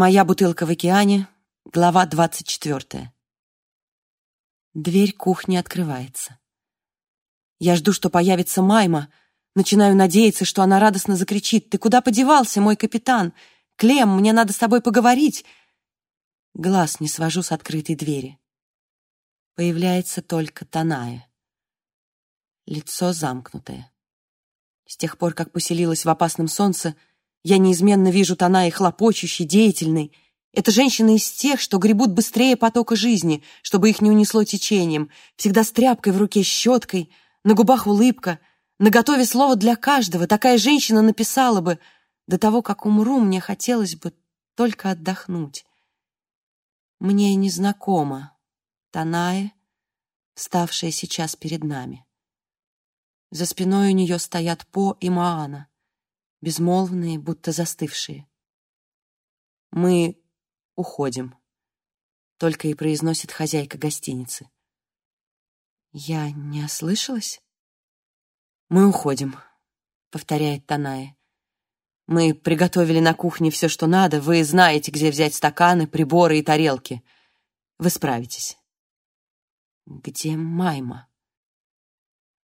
Моя бутылка в океане, глава двадцать четвертая. Дверь кухни открывается. Я жду, что появится Майма, начинаю надеяться, что она радостно закричит «Ты куда подевался, мой капитан? Клем, мне надо с тобой поговорить!» Глаз не свожу с открытой двери. Появляется только Таная. Лицо замкнутое. С тех пор, как поселилась в опасном солнце, я неизменно вижу Танаи хлопочущей, деятельной. Это женщина из тех, что гребут быстрее потока жизни, чтобы их не унесло течением, всегда с тряпкой в руке, щеткой, на губах улыбка, на готове слово для каждого. Такая женщина написала бы, до того, как умру, мне хотелось бы только отдохнуть. Мне незнакомо Таная, ставшая сейчас перед нами. За спиной у нее стоят По и Маана, безмолвные, будто застывшие. «Мы уходим», — только и произносит хозяйка гостиницы. «Я не ослышалась?» «Мы уходим», — повторяет Таная. «Мы приготовили на кухне все, что надо. Вы знаете, где взять стаканы, приборы и тарелки. Вы справитесь». Где Майма?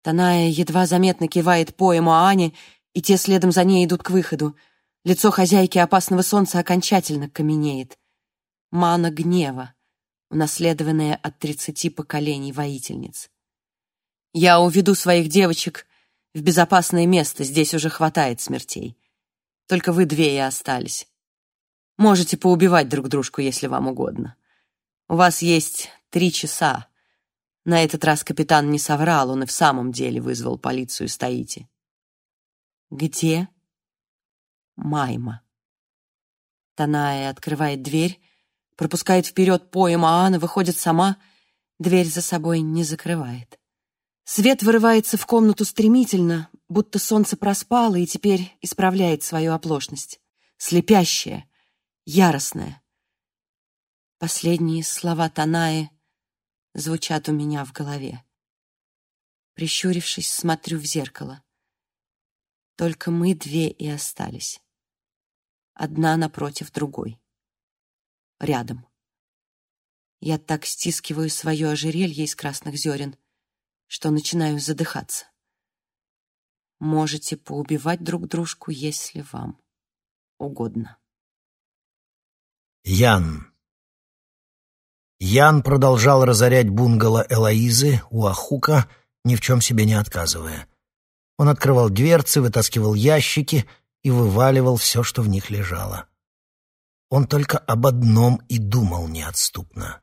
Таная едва заметно кивает по ему Ане, и те следом за ней идут к выходу. Лицо хозяйки опасного солнца окончательно каменеет. Мана гнева, унаследованная от тридцати поколений воительниц. Я уведу своих девочек в безопасное место, здесь уже хватает смертей. Только вы две и остались. Можете поубивать друг дружку, если вам угодно. У вас есть три часа, на этот раз капитан не соврал, он и в самом деле вызвал полицию Таити. «Где?» «Майма». Таная открывает дверь, пропускает вперед поем Аана, выходит сама, дверь за собой не закрывает. Свет вырывается в комнату стремительно, будто солнце проспало и теперь исправляет свою оплошность. Слепящее, яростное. Последние слова Танаи звучат у меня в голове. Прищурившись, смотрю в зеркало. Только мы две и остались. Одна напротив другой. Рядом. Я так стискиваю свое ожерелье из красных зерен, что начинаю задыхаться. Можете поубивать друг дружку, если вам угодно. Ян Ян продолжал разорять бунгало Элоизы у Ахука, ни в чем себе не отказывая. Он открывал дверцы, вытаскивал ящики и вываливал все, что в них лежало. Он только об одном и думал неотступно.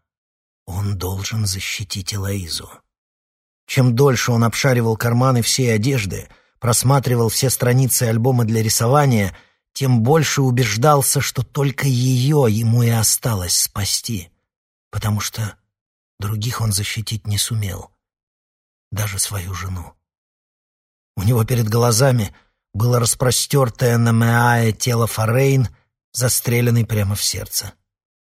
Он должен защитить Элоизу. Чем дольше он обшаривал карманы всей одежды, просматривал все страницы альбома для рисования, тем больше убеждался, что только ее ему и осталось спасти — потому что других он защитить не сумел, даже свою жену. У него перед глазами было распростертое на Меае тело Форейн, застреленный прямо в сердце.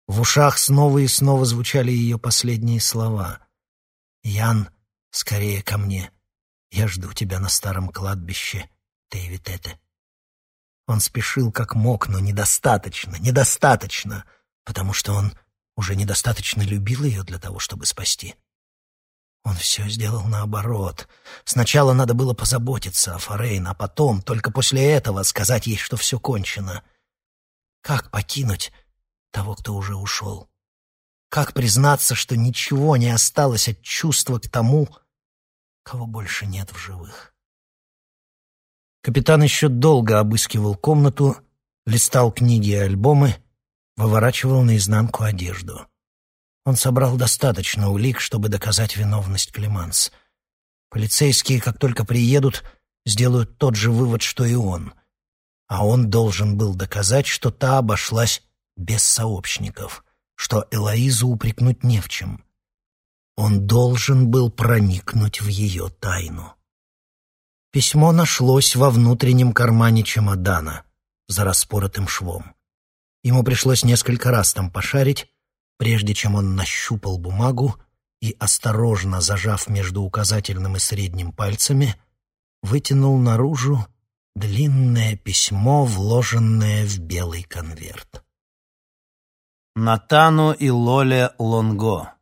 В ушах снова и снова звучали ее последние слова. «Ян, скорее ко мне. Я жду тебя на старом кладбище Тейвитете». Он спешил как мог, но недостаточно, недостаточно, потому что он уже недостаточно любил ее для того, чтобы спасти. Он все сделал наоборот. Сначала надо было позаботиться о Форейн, а потом, только после этого, сказать ей, что все кончено. Как покинуть того, кто уже ушел? Как признаться, что ничего не осталось от чувства к тому, кого больше нет в живых? Капитан еще долго обыскивал комнату, листал книги и альбомы, выворачивал наизнанку одежду. Он собрал достаточно улик, чтобы доказать виновность Клеманс. Полицейские, как только приедут, сделают тот же вывод, что и он. А он должен был доказать, что та обошлась без сообщников, что Элоизу упрекнуть не в чем. Он должен был проникнуть в ее тайну. Письмо нашлось во внутреннем кармане чемодана за распоротым швом. Ему пришлось несколько раз там пошарить, прежде чем он нащупал бумагу и, осторожно зажав между указательным и средним пальцами, вытянул наружу длинное письмо, вложенное в белый конверт. Натану и Лоле Лонго.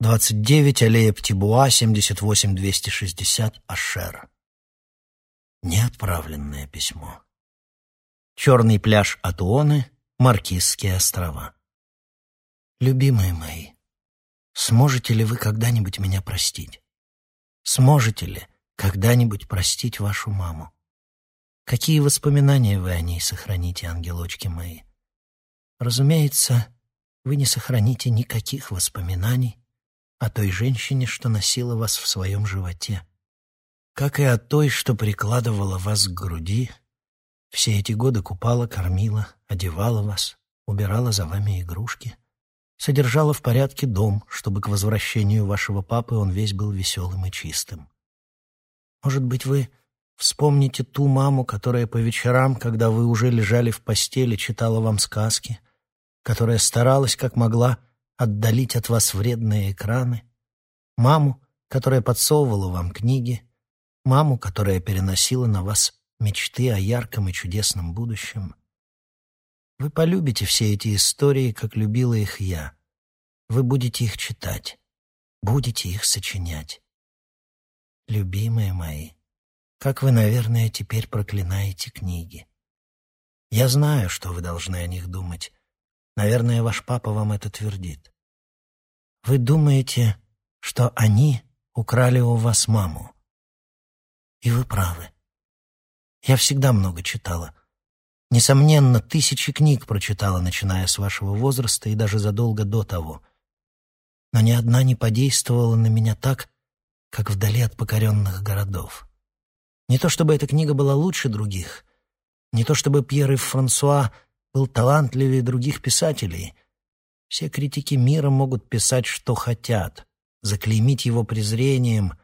29, аллея Птибуа, 78-260, Ашер. Неотправленное письмо. Черный пляж Атуоны, Маркизские острова. Любимые мои, сможете ли вы когда-нибудь меня простить? Сможете ли когда-нибудь простить вашу маму? Какие воспоминания вы о ней сохраните, ангелочки мои? Разумеется, вы не сохраните никаких воспоминаний о той женщине, что носила вас в своем животе, как и о той, что прикладывала вас к груди, все эти годы купала, кормила, одевала вас, убирала за вами игрушки, содержала в порядке дом, чтобы к возвращению вашего папы он весь был веселым и чистым. Может быть, вы вспомните ту маму, которая по вечерам, когда вы уже лежали в постели, читала вам сказки, которая старалась, как могла, отдалить от вас вредные экраны, маму, которая подсовывала вам книги, маму, которая переносила на вас мечты о ярком и чудесном будущем. Вы полюбите все эти истории, как любила их я. Вы будете их читать, будете их сочинять. Любимые мои, как вы, наверное, теперь проклинаете книги. Я знаю, что вы должны о них думать. Наверное, ваш папа вам это твердит. Вы думаете, что они украли у вас маму. И вы правы. Я всегда много читала. Несомненно, тысячи книг прочитала, начиная с вашего возраста и даже задолго до того. Но ни одна не подействовала на меня так, как вдали от покоренных городов. Не то чтобы эта книга была лучше других, не то чтобы Пьер и Франсуа был талантливее других писателей. Все критики мира могут писать, что хотят, заклеймить его презрением.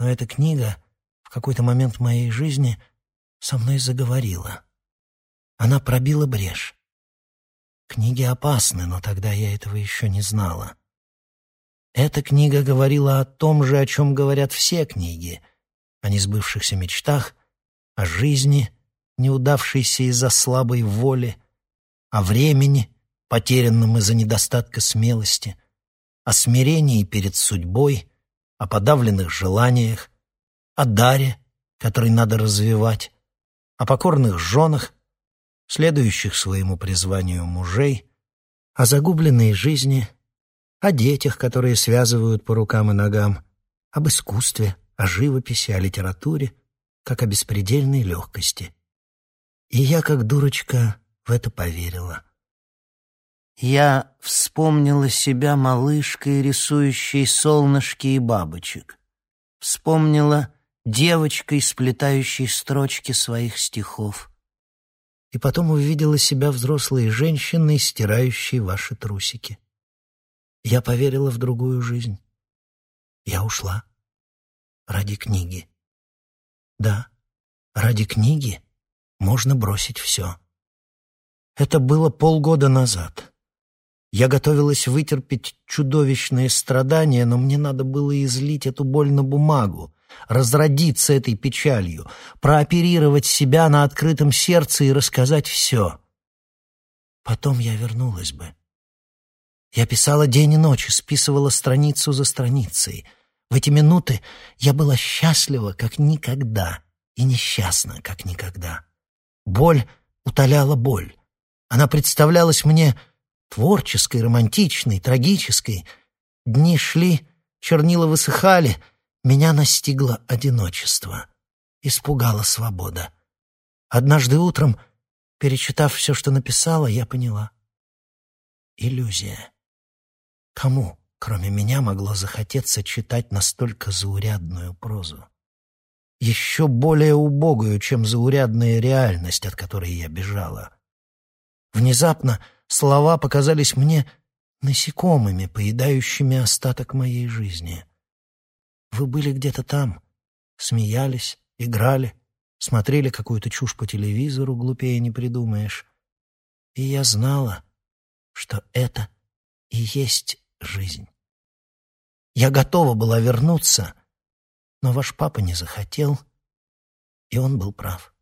Но эта книга в какой-то момент моей жизни со мной заговорила. Она пробила брешь. Книги опасны, но тогда я этого еще не знала. Эта книга говорила о том же, о чем говорят все книги, о несбывшихся мечтах, о жизни, неудавшейся из-за слабой воли, о времени, потерянном из-за недостатка смелости, о смирении перед судьбой, о подавленных желаниях, о даре, который надо развивать, о покорных женах, следующих своему призванию мужей, о загубленной жизни, о детях, которые связывают по рукам и ногам, об искусстве, о живописи, о литературе, как о беспредельной легкости. И я, как дурочка, в это поверила. Я вспомнила себя малышкой, рисующей солнышки и бабочек. Вспомнила девочкой, сплетающей строчки своих стихов и потом увидела себя взрослой женщиной, стирающей ваши трусики. Я поверила в другую жизнь. Я ушла. Ради книги. Да, ради книги можно бросить все. Это было полгода назад. Я готовилась вытерпеть чудовищные страдания, но мне надо было излить эту боль на бумагу, разродиться этой печалью, прооперировать себя на открытом сердце и рассказать все. Потом я вернулась бы. Я писала день и ночь, списывала страницу за страницей. В эти минуты я была счастлива, как никогда, и несчастна, как никогда. Боль утоляла боль. Она представлялась мне творческой, романтичной, трагической. Дни шли, чернила высыхали — меня настигло одиночество, испугала свобода. Однажды утром, перечитав все, что написала, я поняла. Иллюзия. Кому, кроме меня, могло захотеться читать настолько заурядную прозу? Еще более убогую, чем заурядная реальность, от которой я бежала. Внезапно слова показались мне насекомыми, поедающими остаток моей жизни — вы были где-то там, смеялись, играли, смотрели какую-то чушь по телевизору, глупее не придумаешь. И я знала, что это и есть жизнь. Я готова была вернуться, но ваш папа не захотел, и он был прав.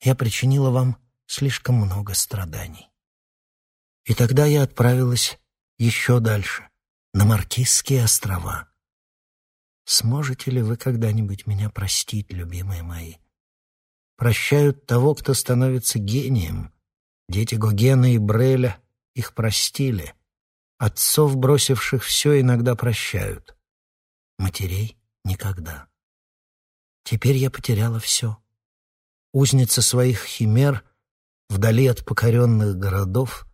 Я причинила вам слишком много страданий. И тогда я отправилась еще дальше, на Маркизские острова. Сможете ли вы когда-нибудь меня простить, любимые мои? Прощают того, кто становится гением. Дети Гогена и Бреля их простили. Отцов, бросивших все, иногда прощают. Матерей — никогда. Теперь я потеряла все. Узница своих химер, вдали от покоренных городов,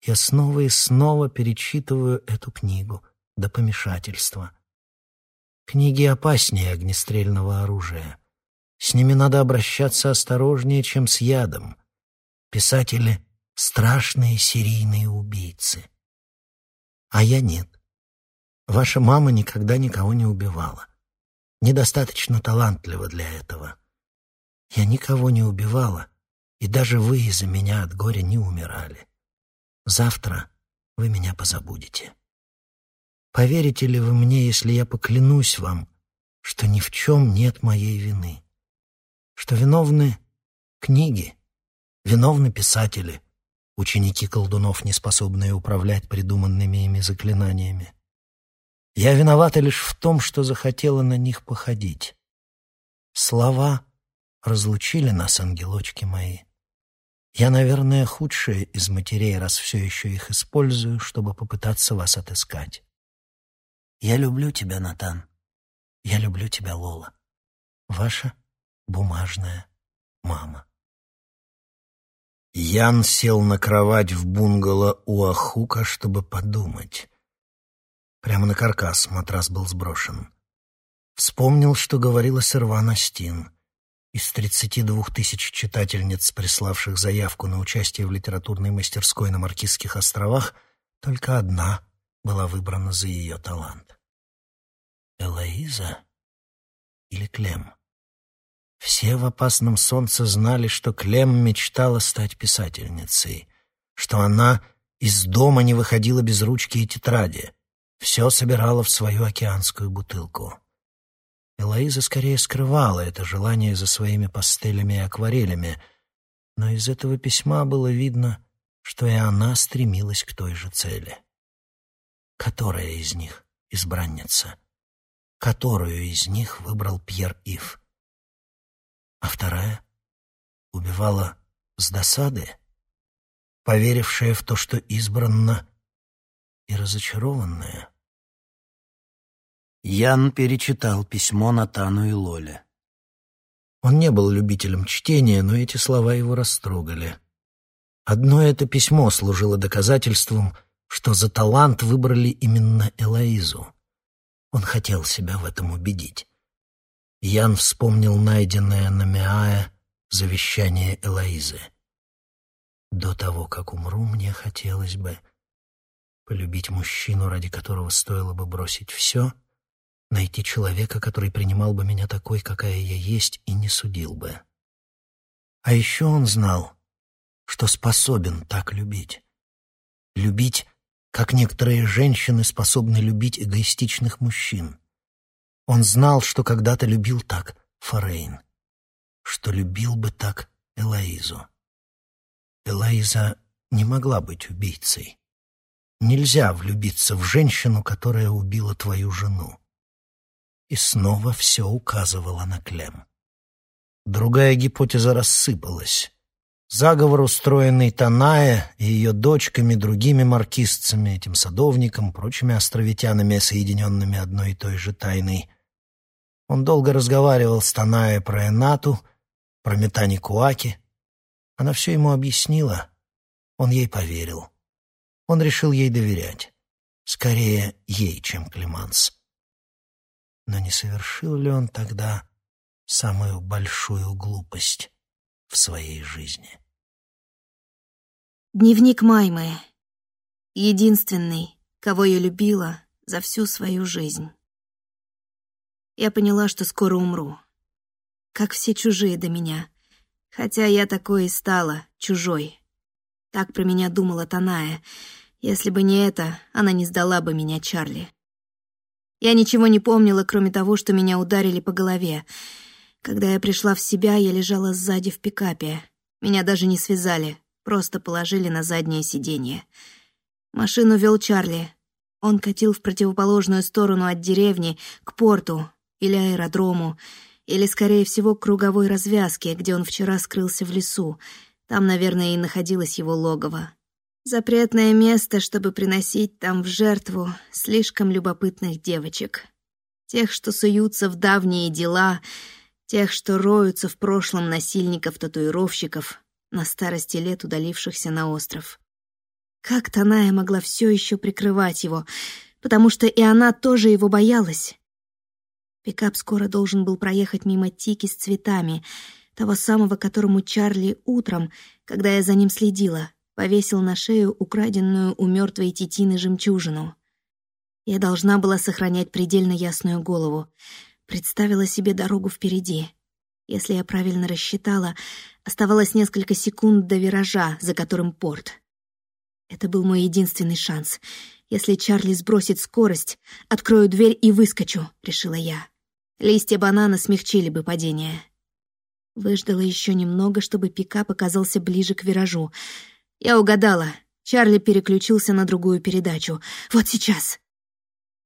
я снова и снова перечитываю эту книгу до помешательства. Книги опаснее огнестрельного оружия. С ними надо обращаться осторожнее, чем с ядом. Писатели — страшные серийные убийцы. А я нет. Ваша мама никогда никого не убивала. Недостаточно талантлива для этого. Я никого не убивала, и даже вы из-за меня от горя не умирали. Завтра вы меня позабудете. Поверите ли вы мне, если я поклянусь вам, что ни в чем нет моей вины? Что виновны книги, виновны писатели, ученики колдунов, не способные управлять придуманными ими заклинаниями. Я виновата лишь в том, что захотела на них походить. Слова разлучили нас, ангелочки мои. Я, наверное, худшая из матерей, раз все еще их использую, чтобы попытаться вас отыскать. Я люблю тебя, Натан. Я люблю тебя, Лола. Ваша бумажная мама. Ян сел на кровать в бунгало у Ахука, чтобы подумать. Прямо на каркас матрас был сброшен. Вспомнил, что говорила Сервана Стин. Из 32 тысяч читательниц, приславших заявку на участие в литературной мастерской на Маркизских островах, только одна была выбрана за ее талант. Элоиза или Клем? Все в «Опасном солнце» знали, что Клем мечтала стать писательницей, что она из дома не выходила без ручки и тетради, все собирала в свою океанскую бутылку. Элоиза скорее скрывала это желание за своими пастелями и акварелями, но из этого письма было видно, что и она стремилась к той же цели. Которая из них избранница? Которую из них выбрал Пьер Ив? А вторая убивала с досады, поверившая в то, что избранна, и разочарованная — Ян перечитал письмо Натану и Лоле. Он не был любителем чтения, но эти слова его растрогали. Одно это письмо служило доказательством, что за талант выбрали именно Элоизу. Он хотел себя в этом убедить. Ян вспомнил найденное на Миае завещание Элоизы. До того, как умру, мне хотелось бы полюбить мужчину, ради которого стоило бы бросить все — найти человека, который принимал бы меня такой, какая я есть, и не судил бы. А еще он знал, что способен так любить. Любить, как некоторые женщины способны любить эгоистичных мужчин. Он знал, что когда-то любил так Форейн, что любил бы так Элоизу. Элоиза не могла быть убийцей. Нельзя влюбиться в женщину, которая убила твою жену и снова все указывало на Клем. Другая гипотеза рассыпалась. Заговор, устроенный Таная и ее дочками, другими маркистцами, этим садовником, прочими островитянами, соединенными одной и той же тайной. Он долго разговаривал с Таная про Энату, про Метани Куаки. Она все ему объяснила. Он ей поверил. Он решил ей доверять. Скорее ей, чем Климанс. Но не совершил ли он тогда самую большую глупость в своей жизни? Дневник Маймы. Единственный, кого я любила за всю свою жизнь. Я поняла, что скоро умру. Как все чужие до меня. Хотя я такой и стала, чужой. Так про меня думала Таная. Если бы не это, она не сдала бы меня Чарли. Я ничего не помнила, кроме того, что меня ударили по голове. Когда я пришла в себя, я лежала сзади в пикапе. Меня даже не связали. Просто положили на заднее сиденье. Машину вел Чарли. Он катил в противоположную сторону от деревни, к порту или аэродрому, или, скорее всего, к круговой развязке, где он вчера скрылся в лесу. Там, наверное, и находилось его логово. Запретное место, чтобы приносить там в жертву слишком любопытных девочек. Тех, что суются в давние дела, тех, что роются в прошлом насильников-татуировщиков, на старости лет удалившихся на остров. Как Таная могла все еще прикрывать его, потому что и она тоже его боялась. Пикап скоро должен был проехать мимо Тики с цветами, того самого, которому Чарли утром, когда я за ним следила, повесил на шею украденную у мертвой тетины жемчужину. Я должна была сохранять предельно ясную голову, представила себе дорогу впереди. Если я правильно рассчитала, оставалось несколько секунд до виража, за которым порт. Это был мой единственный шанс. Если Чарли сбросит скорость, открою дверь и выскочу, решила я. Листья банана смягчили бы падение. Выждала еще немного, чтобы пикап оказался ближе к виражу. Я угадала. Чарли переключился на другую передачу. Вот сейчас.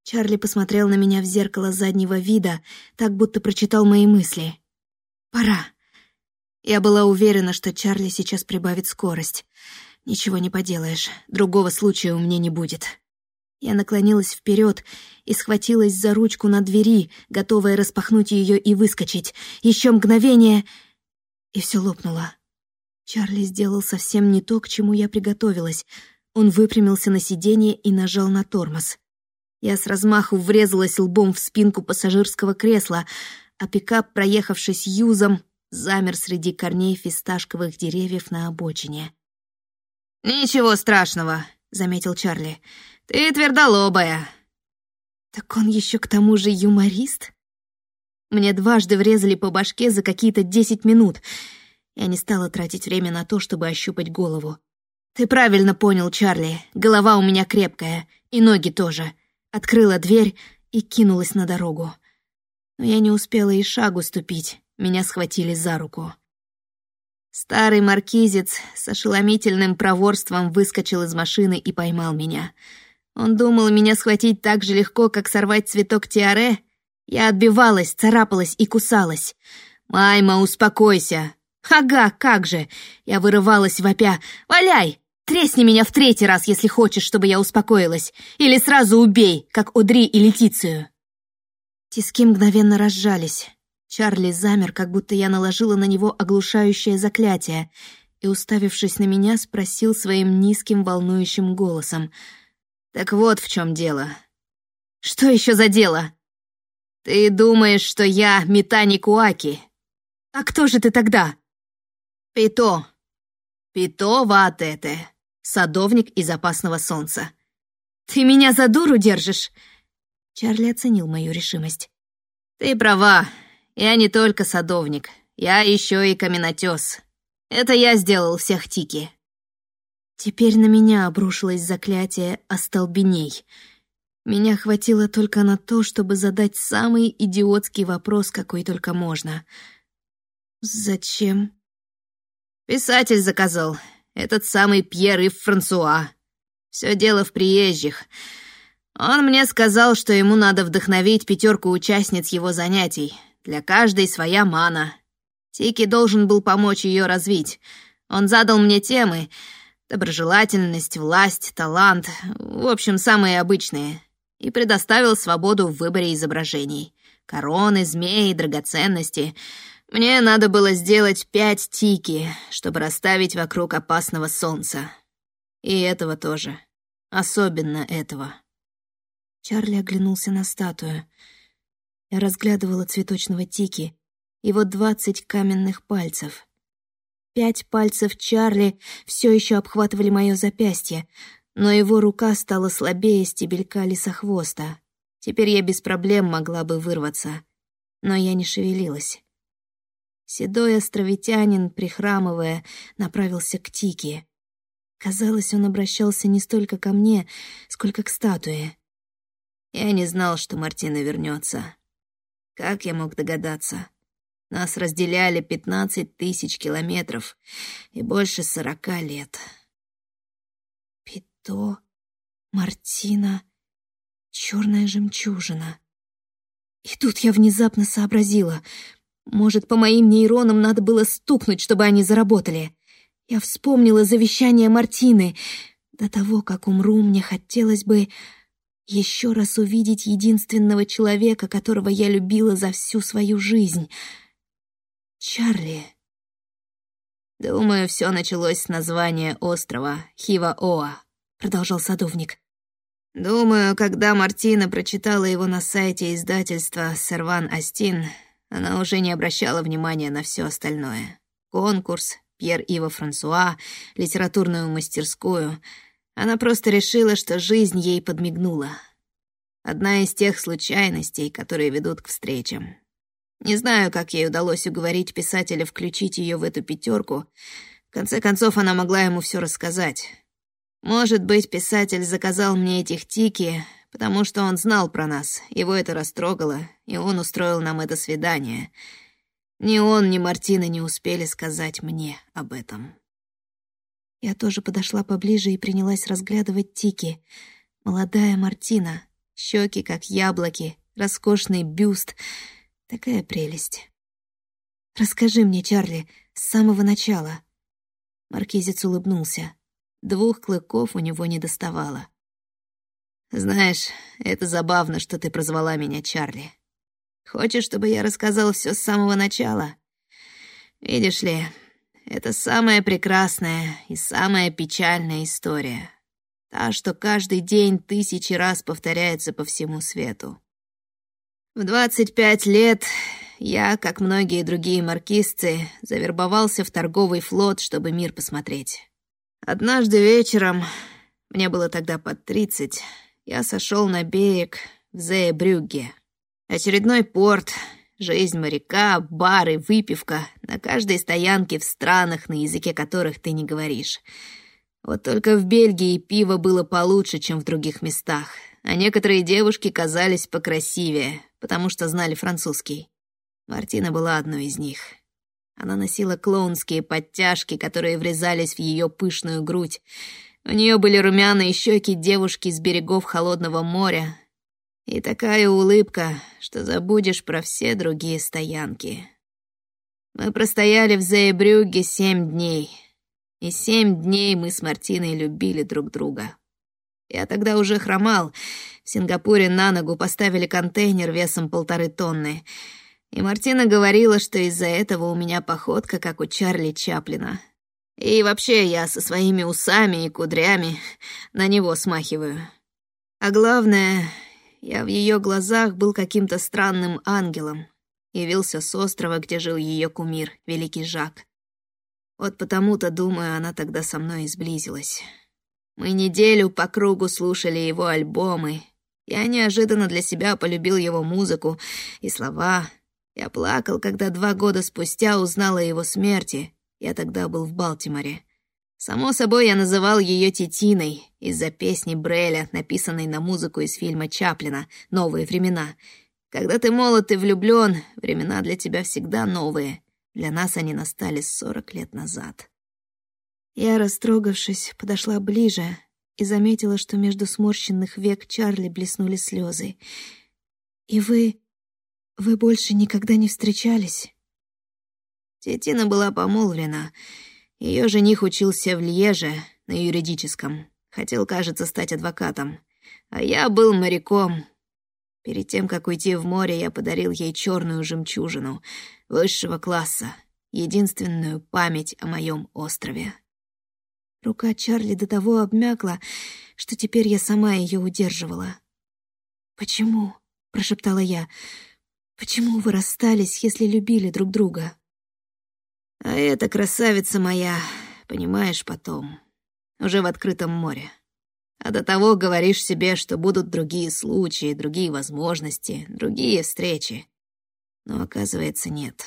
Чарли посмотрел на меня в зеркало заднего вида, так будто прочитал мои мысли. «Пора». Я была уверена, что Чарли сейчас прибавит скорость. Ничего не поделаешь, другого случая у меня не будет. Я наклонилась вперед и схватилась за ручку на двери, готовая распахнуть ее и выскочить. Еще мгновение, и все лопнуло. Чарли сделал совсем не то, к чему я приготовилась. Он выпрямился на сиденье и нажал на тормоз. Я с размаху врезалась лбом в спинку пассажирского кресла, а пикап, проехавшись юзом, замер среди корней фисташковых деревьев на обочине. «Ничего страшного», — заметил Чарли. «Ты твердолобая». «Так он еще к тому же юморист?» Мне дважды врезали по башке за какие-то десять минут. Я не стала тратить время на то, чтобы ощупать голову. «Ты правильно понял, Чарли. Голова у меня крепкая. И ноги тоже». Открыла дверь и кинулась на дорогу. Но я не успела и шагу ступить. Меня схватили за руку. Старый маркизец с ошеломительным проворством выскочил из машины и поймал меня — он думал меня схватить так же легко, как сорвать цветок тиаре. Я отбивалась, царапалась и кусалась. «Майма, успокойся!» «Ага, как же!» Я вырывалась вопя. «Валяй! Тресни меня в третий раз, если хочешь, чтобы я успокоилась. Или сразу убей, как Одри и Летицию!» Тиски мгновенно разжались. Чарли замер, как будто я наложила на него оглушающее заклятие, и, уставившись на меня, спросил своим низким волнующим голосом — так вот в чем дело. Что еще за дело? Ты думаешь, что я Митани Куаки? А кто же ты тогда? Пито. Пито Ваатете, садовник из опасного солнца. Ты меня за дуру держишь? Чарли оценил мою решимость. Ты права, я не только садовник, я еще и каменотес. Это я сделал всех Тики. Теперь на меня обрушилось заклятие «Остолбеней». Меня хватило только на то, чтобы задать самый идиотский вопрос, какой только можно. «Зачем?» «Писатель заказал. Этот самый Пьер и Франсуа. Все дело в приезжих. Он мне сказал, что ему надо вдохновить пятерку участниц его занятий. Для каждой своя мана. Тики должен был помочь ее развить. Он задал мне темы — Доброжелательность, власть, талант, в общем, самые обычные. И предоставил свободу в выборе изображений. Короны, змеи, драгоценности. Мне надо было сделать пять тики, чтобы расставить вокруг опасного солнца. И этого тоже. Особенно этого. Чарли оглянулся на статую. Я разглядывала цветочного тики, его двадцать каменных пальцев — Пять пальцев Чарли все еще обхватывали мое запястье, но его рука стала слабее стебелька лисохвоста. Теперь я без проблем могла бы вырваться, но я не шевелилась. Седой островитянин, прихрамывая, направился к Тике. Казалось, он обращался не столько ко мне, сколько к статуе. Я не знал, что Мартина вернется. Как я мог догадаться? Нас разделяли пятнадцать тысяч километров и больше сорока лет. Пито, Мартина, черная жемчужина. И тут я внезапно сообразила. Может, по моим нейронам надо было стукнуть, чтобы они заработали. Я вспомнила завещание Мартины. До того, как умру, мне хотелось бы еще раз увидеть единственного человека, которого я любила за всю свою жизнь. Чарли. «Думаю, все началось с названия острова Хива-Оа», — продолжал садовник. «Думаю, когда Мартина прочитала его на сайте издательства «Серван Астин», она уже не обращала внимания на все остальное. Конкурс, Пьер Ива Франсуа, литературную мастерскую. Она просто решила, что жизнь ей подмигнула. Одна из тех случайностей, которые ведут к встречам. Не знаю, как ей удалось уговорить писателя включить ее в эту пятерку. В конце концов, она могла ему все рассказать. Может быть, писатель заказал мне этих тики, потому что он знал про нас, его это растрогало, и он устроил нам это свидание. Ни он, ни Мартина не успели сказать мне об этом. Я тоже подошла поближе и принялась разглядывать тики. Молодая Мартина, щеки как яблоки, роскошный бюст. Такая прелесть. «Расскажи мне, Чарли, с самого начала». Маркизец улыбнулся. Двух клыков у него не доставало. «Знаешь, это забавно, что ты прозвала меня Чарли. Хочешь, чтобы я рассказал все с самого начала? Видишь ли, это самая прекрасная и самая печальная история. Та, что каждый день тысячи раз повторяется по всему свету. В 25 лет я, как многие другие маркизцы, завербовался в торговый флот, чтобы мир посмотреть. Однажды вечером, мне было тогда под 30, я сошел на берег в Зеебрюгге. Очередной порт, жизнь моряка, бары, выпивка на каждой стоянке в странах, на языке которых ты не говоришь. Вот только в Бельгии пиво было получше, чем в других местах, а некоторые девушки казались покрасивее, потому что знали французский. Мартина была одной из них. Она носила клоунские подтяжки, которые врезались в ее пышную грудь. У нее были румяные щеки девушки с берегов холодного моря, и такая улыбка, что забудешь про все другие стоянки. Мы простояли в Зейбрюге семь дней. И семь дней мы с Мартиной любили друг друга. Я тогда уже хромал. В Сингапуре на ногу поставили контейнер весом полторы тонны. И Мартина говорила, что из-за этого у меня походка, как у Чарли Чаплина. И вообще я со своими усами и кудрями на него смахиваю. А главное, я в ее глазах был каким-то странным ангелом. Явился с острова, где жил ее кумир, великий Жак. Вот потому-то, думаю, она тогда со мной и сблизилась. Мы неделю по кругу слушали его альбомы. Я неожиданно для себя полюбил его музыку и слова. Я плакал, когда два года спустя узнал о его смерти. Я тогда был в Балтиморе. Само собой, я называл ее Титиной из-за песни Бреля, написанной на музыку из фильма Чаплина «Новые времена». Когда ты молод и влюблен, времена для тебя всегда новые. Для нас они настали сорок лет назад. Я, растрогавшись, подошла ближе и заметила, что между сморщенных век Чарли блеснули слезы. «И вы... вы больше никогда не встречались?» Тетина была помолвлена — ее жених учился в Льеже на юридическом. Хотел, кажется, стать адвокатом. А я был моряком. Перед тем, как уйти в море, я подарил ей черную жемчужину высшего класса, единственную память о моем острове. Рука Чарли до того обмякла, что теперь я сама ее удерживала. «Почему?» — прошептала я. «Почему вы расстались, если любили друг друга?» А эта красавица моя, понимаешь, потом, уже в открытом море. А до того говоришь себе, что будут другие случаи, другие возможности, другие встречи. Но оказывается, нет.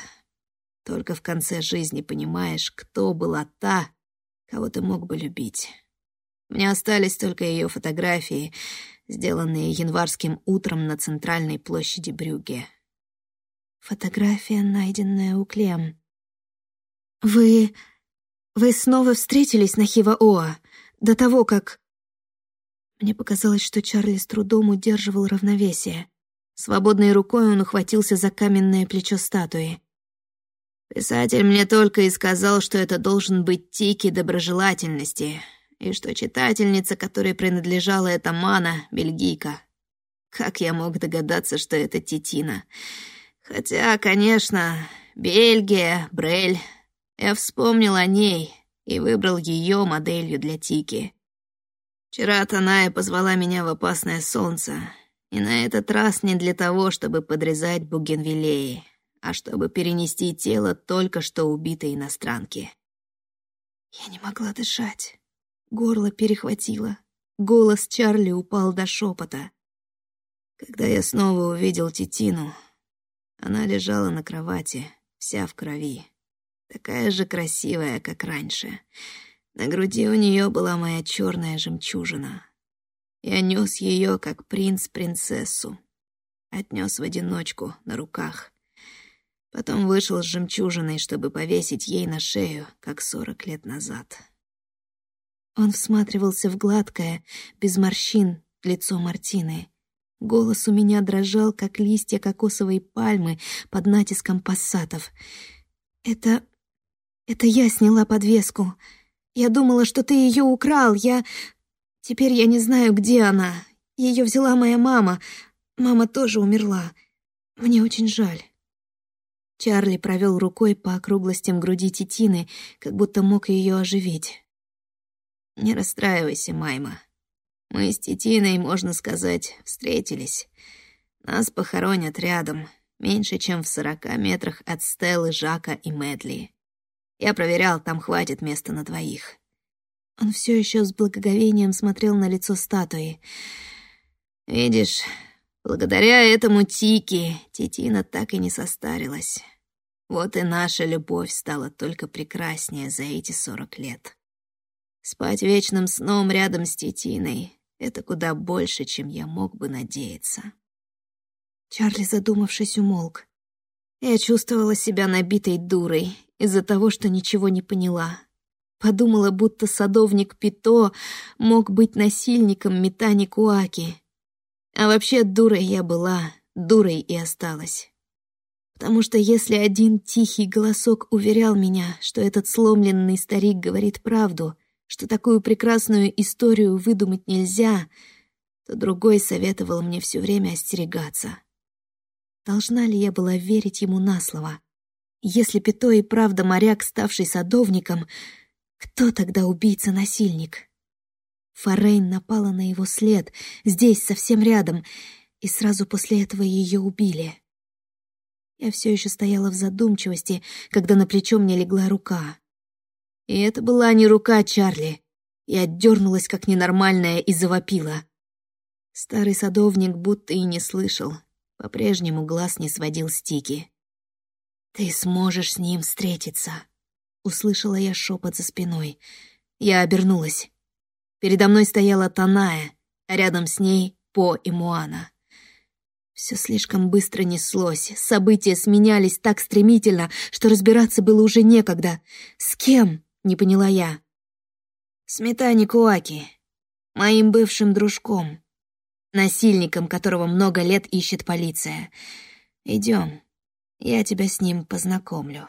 Только в конце жизни понимаешь, кто была та, кого ты мог бы любить. Мне остались только ее фотографии, сделанные январским утром на центральной площади Брюгге. Фотография, найденная у Клем. «Вы... вы снова встретились на Хива-Оа до того, как...» Мне показалось, что Чарли с трудом удерживал равновесие. Свободной рукой он ухватился за каменное плечо статуи. Писатель мне только и сказал, что это должен быть тики доброжелательности, и что читательница, которой принадлежала эта мана, бельгийка. Как я мог догадаться, что это Титина? Хотя, конечно, Бельгия, Брель. Я вспомнил о ней и выбрал ее моделью для Тики. Вчера Таная позвала меня в опасное солнце, и на этот раз не для того, чтобы подрезать бугенвиллеи а чтобы перенести тело только что убитой иностранки. Я не могла дышать. Горло перехватило. Голос Чарли упал до шепота. Когда я снова увидел Титину, она лежала на кровати, вся в крови. Такая же красивая, как раньше. На груди у нее была моя черная жемчужина. Я нес ее, как принц принцессу. Отнес в одиночку, на руках. Потом вышел с жемчужиной, чтобы повесить ей на шею, как сорок лет назад. Он всматривался в гладкое, без морщин, лицо Мартины. Голос у меня дрожал, как листья кокосовой пальмы под натиском пассатов. «Это... это я сняла подвеску. Я думала, что ты ее украл. Я... Теперь я не знаю, где она. Ее взяла моя мама. Мама тоже умерла. Мне очень жаль». Чарли провел рукой по округлостям груди Титины, как будто мог ее оживить. «Не расстраивайся, Майма. Мы с Титиной, можно сказать, встретились. Нас похоронят рядом, меньше, чем в сорока метрах от Стеллы, Жака и Медли. Я проверял, там хватит места на двоих». Он все еще с благоговением смотрел на лицо статуи. «Видишь, благодаря этому Тики Титина так и не состарилась. Вот и наша любовь стала только прекраснее за эти сорок лет. Спать вечным сном рядом с Титиной — это куда больше, чем я мог бы надеяться. Чарли, задумавшись, умолк. Я чувствовала себя набитой дурой из-за того, что ничего не поняла. Подумала, будто садовник Пито мог быть насильником Метани Куаки. А вообще дурой я была, дурой и осталась потому что если один тихий голосок уверял меня, что этот сломленный старик говорит правду, что такую прекрасную историю выдумать нельзя, то другой советовал мне все время остерегаться. Должна ли я была верить ему на слово? Если Пито и правда моряк, ставший садовником, кто тогда убийца-насильник? Форейн напала на его след, здесь, совсем рядом, и сразу после этого ее убили. Я все еще стояла в задумчивости, когда на плечо мне легла рука. И это была не рука Чарли. Я дернулась как ненормальная и завопила. Старый садовник будто и не слышал. По-прежнему глаз не сводил стики. «Ты сможешь с ним встретиться», — услышала я шепот за спиной. Я обернулась. Передо мной стояла Таная, а рядом с ней — По и Муана. Все слишком быстро неслось, события сменялись так стремительно, что разбираться было уже некогда. С кем? Не поняла я. С Метани Куаки, моим бывшим дружком, насильником, которого много лет ищет полиция. Идем, я тебя с ним познакомлю.